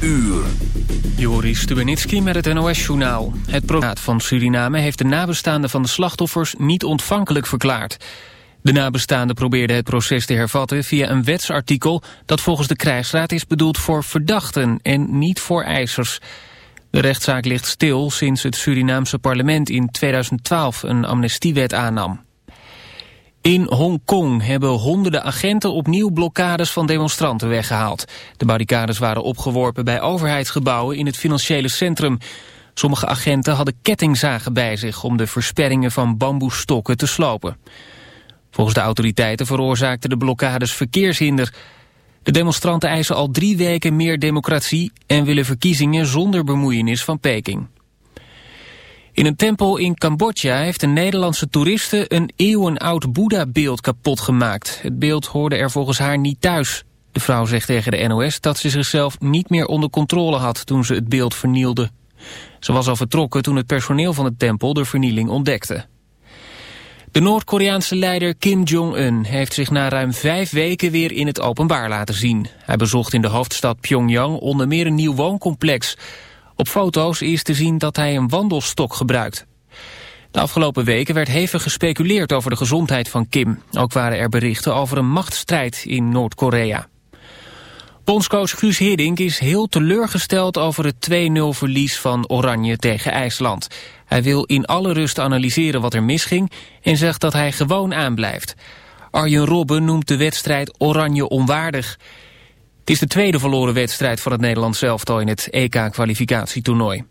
uur. Joris Stubenitski met het NOS-journaal. Het pronaat van Suriname heeft de nabestaanden van de slachtoffers niet ontvankelijk verklaard. De nabestaanden probeerden het proces te hervatten via een wetsartikel... dat volgens de krijgsraad is bedoeld voor verdachten en niet voor eisers. De rechtszaak ligt stil sinds het Surinaamse parlement in 2012 een amnestiewet aannam. In Hongkong hebben honderden agenten opnieuw blokkades van demonstranten weggehaald. De barricades waren opgeworpen bij overheidsgebouwen in het financiële centrum. Sommige agenten hadden kettingzagen bij zich om de versperringen van bamboestokken te slopen. Volgens de autoriteiten veroorzaakten de blokkades verkeershinder. De demonstranten eisen al drie weken meer democratie en willen verkiezingen zonder bemoeienis van Peking. In een tempel in Cambodja heeft een Nederlandse toeriste een eeuwenoud Boeddha-beeld kapot gemaakt. Het beeld hoorde er volgens haar niet thuis. De vrouw zegt tegen de NOS dat ze zichzelf niet meer onder controle had toen ze het beeld vernielde. Ze was al vertrokken toen het personeel van de tempel de vernieling ontdekte. De Noord-Koreaanse leider Kim Jong-un heeft zich na ruim vijf weken weer in het openbaar laten zien. Hij bezocht in de hoofdstad Pyongyang onder meer een nieuw wooncomplex. Op foto's is te zien dat hij een wandelstok gebruikt. De afgelopen weken werd hevig gespeculeerd over de gezondheid van Kim. Ook waren er berichten over een machtsstrijd in Noord-Korea. Bondscoach Guus Hiddink is heel teleurgesteld over het 2-0 verlies van Oranje tegen IJsland. Hij wil in alle rust analyseren wat er misging en zegt dat hij gewoon aanblijft. Arjen Robben noemt de wedstrijd Oranje onwaardig. Het is de tweede verloren wedstrijd van het Nederlands elftal in het EK-kwalificatietoernooi.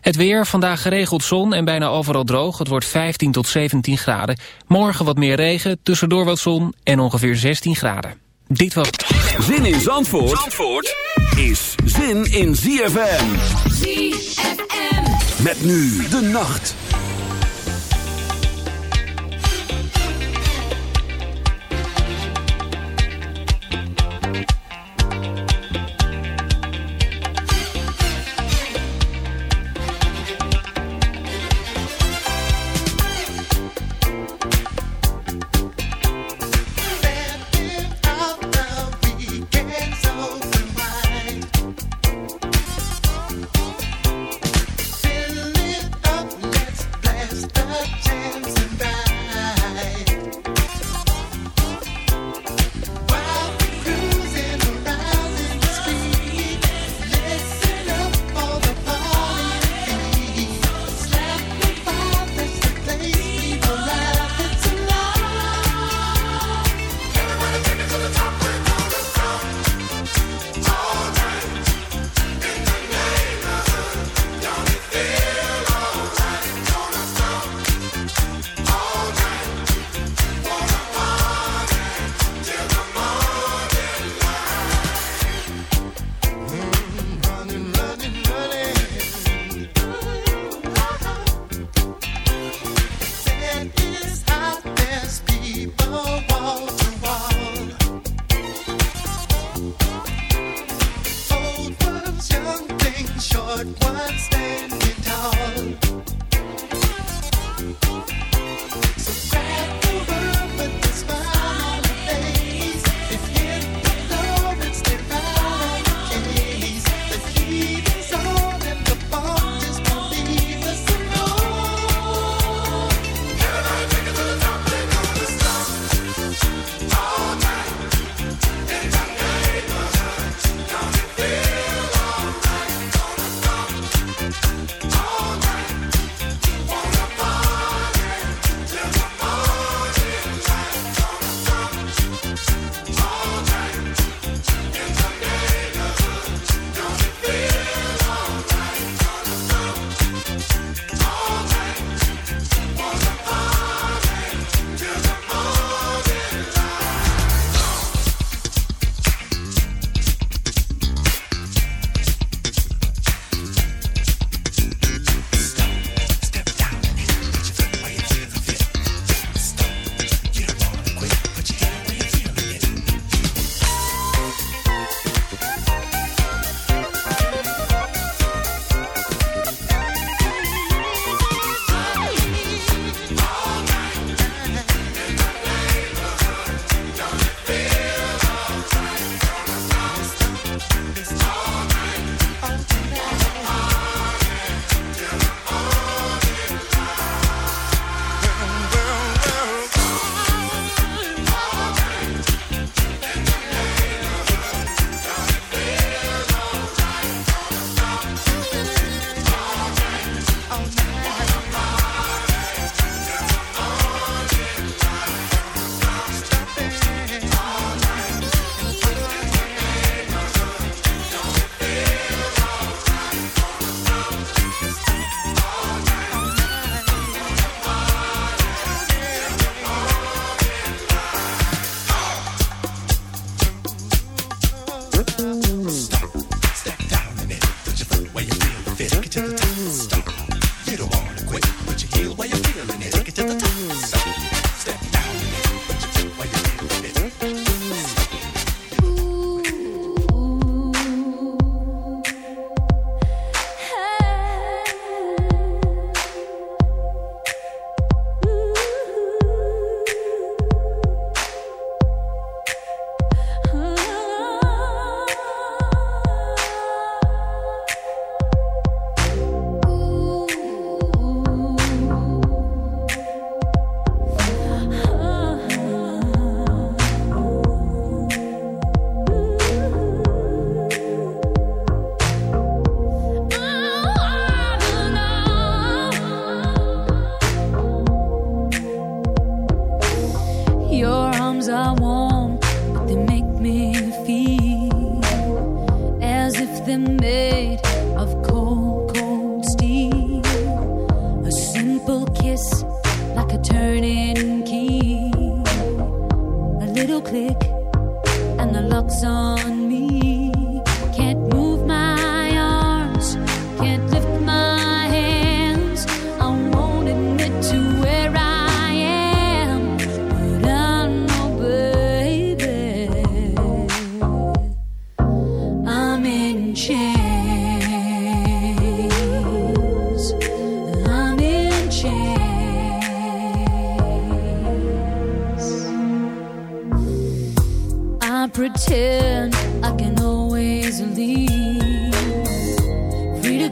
Het weer, vandaag geregeld zon en bijna overal droog. Het wordt 15 tot 17 graden. Morgen wat meer regen, tussendoor wat zon en ongeveer 16 graden. Dit was... Zin in Zandvoort, Zandvoort is zin in ZFM. ZFM. Met nu de nacht.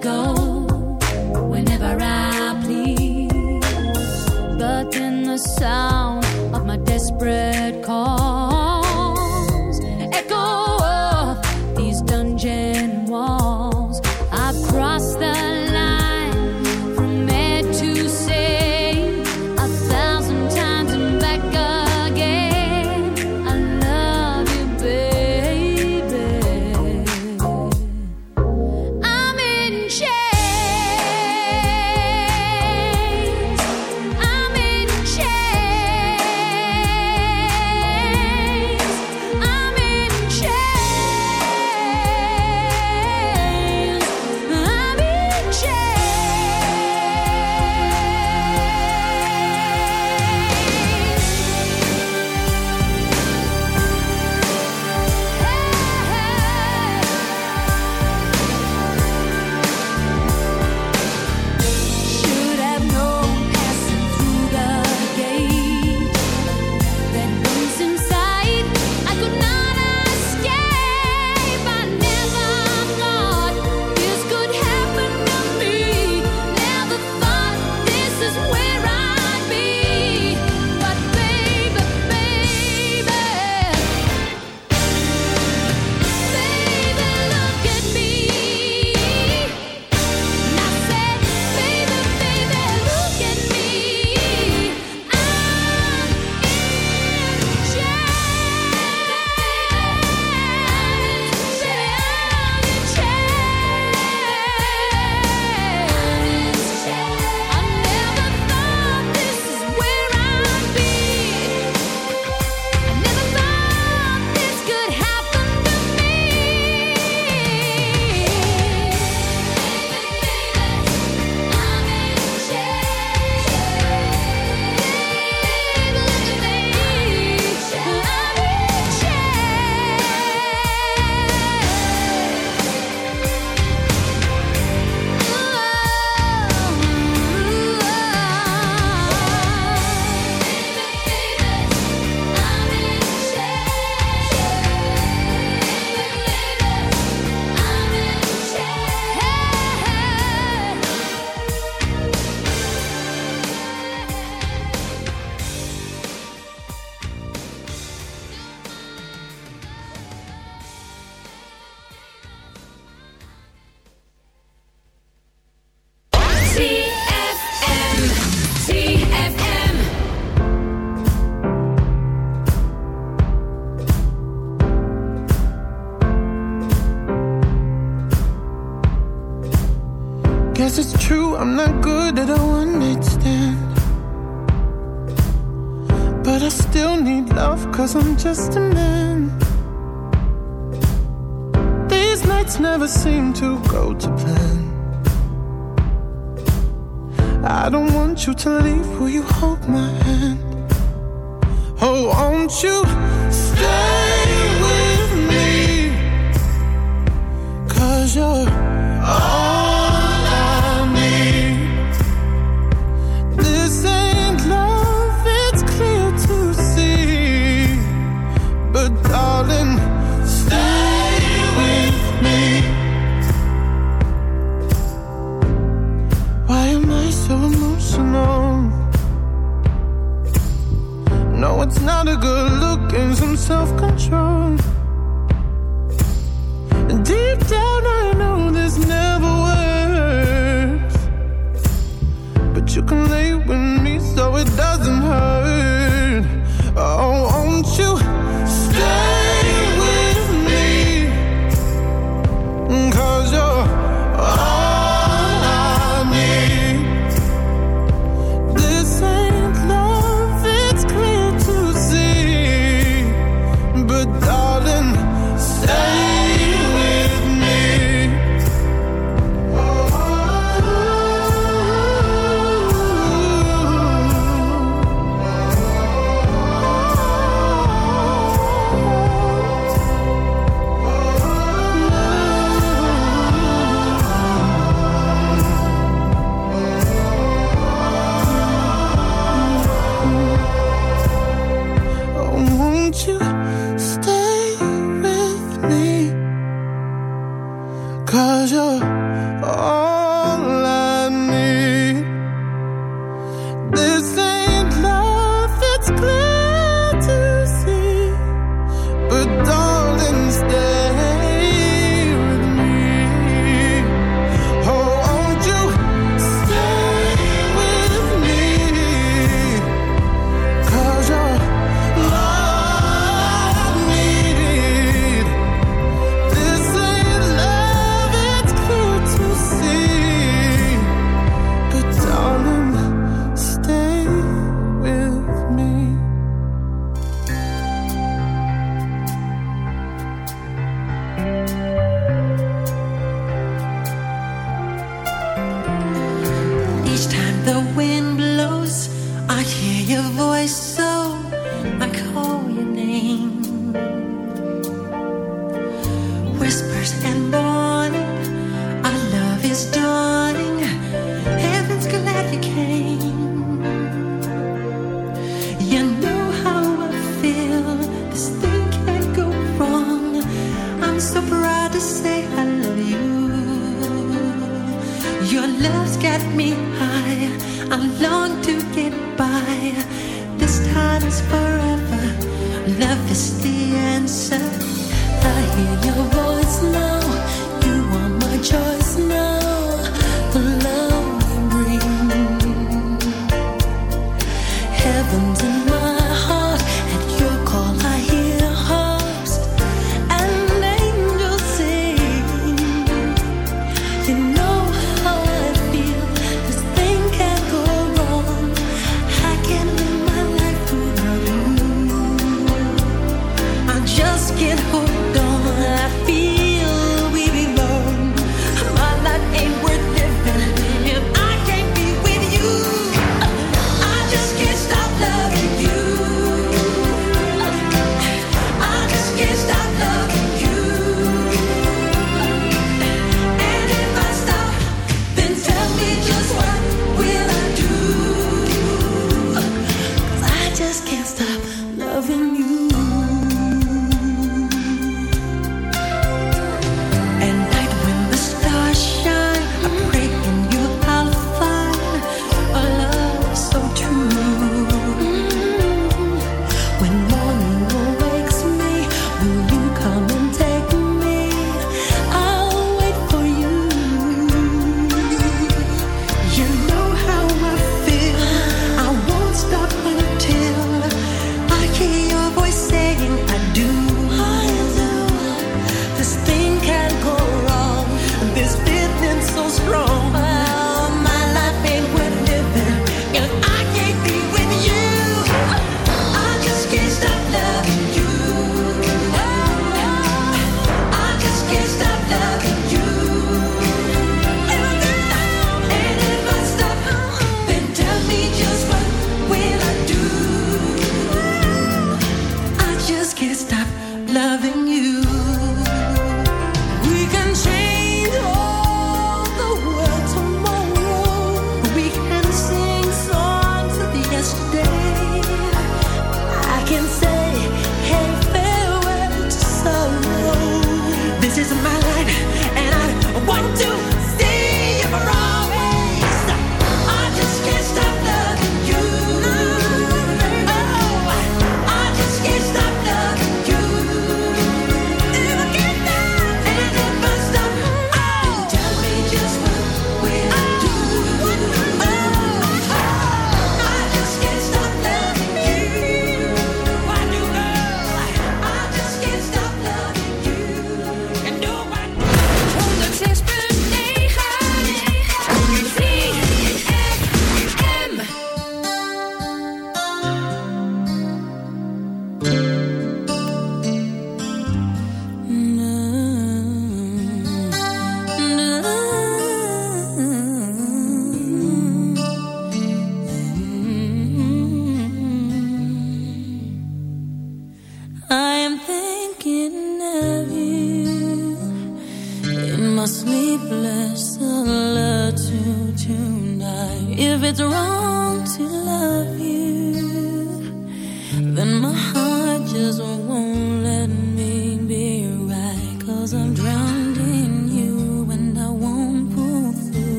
Deep whenever I please. But in the sound of my desperate will.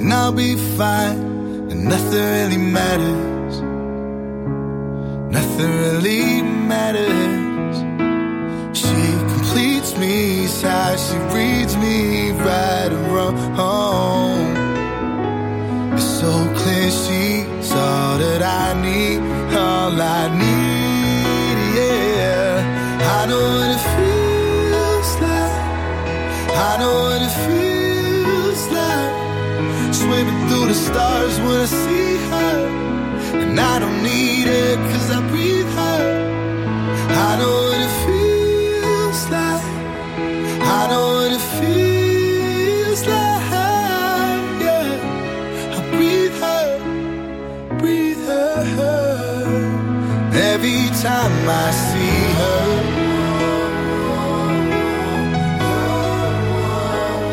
and I'll be fine, and nothing really matters. Nothing really matters. She completes me, how she reads me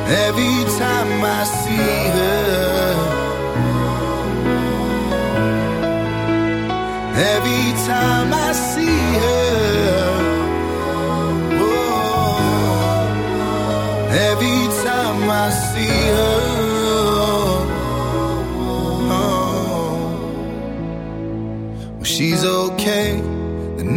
Every time I see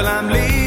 Girl, I'm leaving.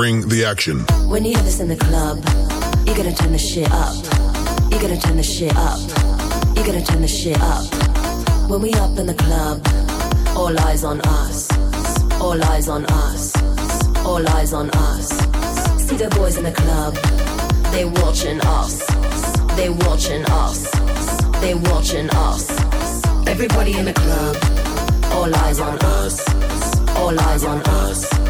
Bring the action. When you have this in the club, you gotta turn the shit up. You gotta turn the shit up. You gotta turn the shit up. When we up in the club, all eyes on us. All eyes on us. All eyes on us. See the boys in the club, they watching us. They watching us. They watching us. Everybody in the club, all eyes on us. All eyes on us.